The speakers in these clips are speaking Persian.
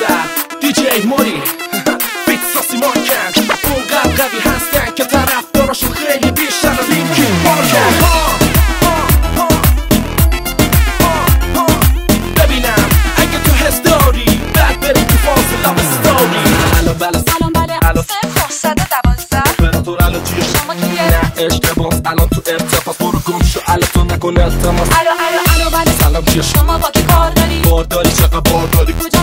سر دیجی موری بیت ساسی مارکن اون قد قوی هستن که طرف داراشون خیلی بیشتر از لینکین پارکن ببینم اگه تو حس داری بعد بریم تو فاز لاب ستوری الو بله. سلام بله. الو. صفر صد و دوازده. اپراتور الو چیه شما کیه؟ نه اشتباس. الان تو ارتفاع برو گم شو. الو تو نکن التماس. الو الو الو بله. سلام چیه شما با کی کار داری؟ بارداری چقدر بارداری؟ کجا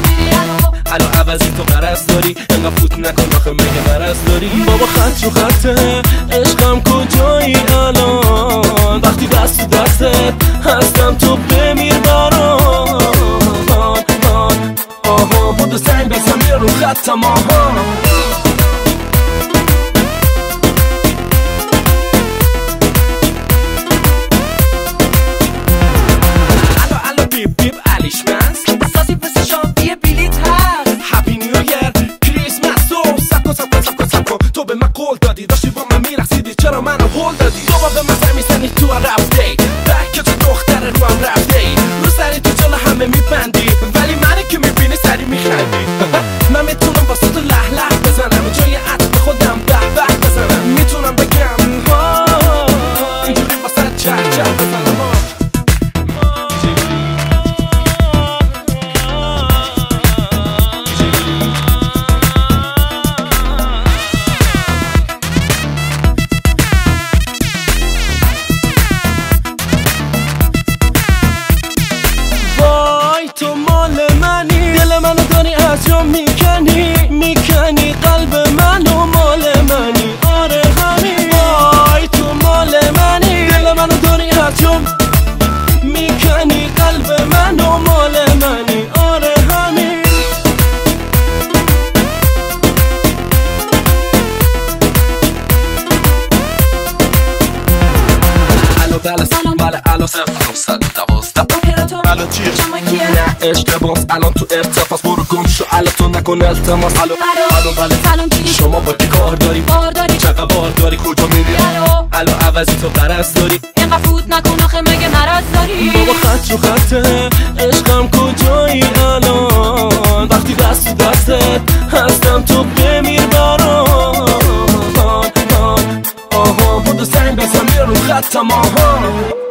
الو عوضی تو قرض داری انقدر فوت نکن آخه مگه مرض داری بابا خط رو خطه عشقم کجایی الان وقتی دست تو دستت هستم تو بمیر برام آها بودو سنگ بزن رو خطم آها تو مال منی دل منو داری از جا می‌کنی بله سلام. بله الو صفر صد دوازده. اپراتور الو چیه شما کیه؟ نه اشتباس. الان تو ارتفاع. برو گم شو. الان تو نکن التماس. الو. الو. بله. سلام؟ شما با کی کار داری؟ بار داری؟ چقدر بار داری؟ کجا میری؟ الو. الو عوضی تو قرض داری. اینقدر فوت نکن آخه مگه مرض داری؟ بابا خط رو خطه عشقم کجایی الان؟ وقتی دست تو دستت هستم تو بمیر برام آها بودو سنگ بزن بیا رو خطم آها Oh.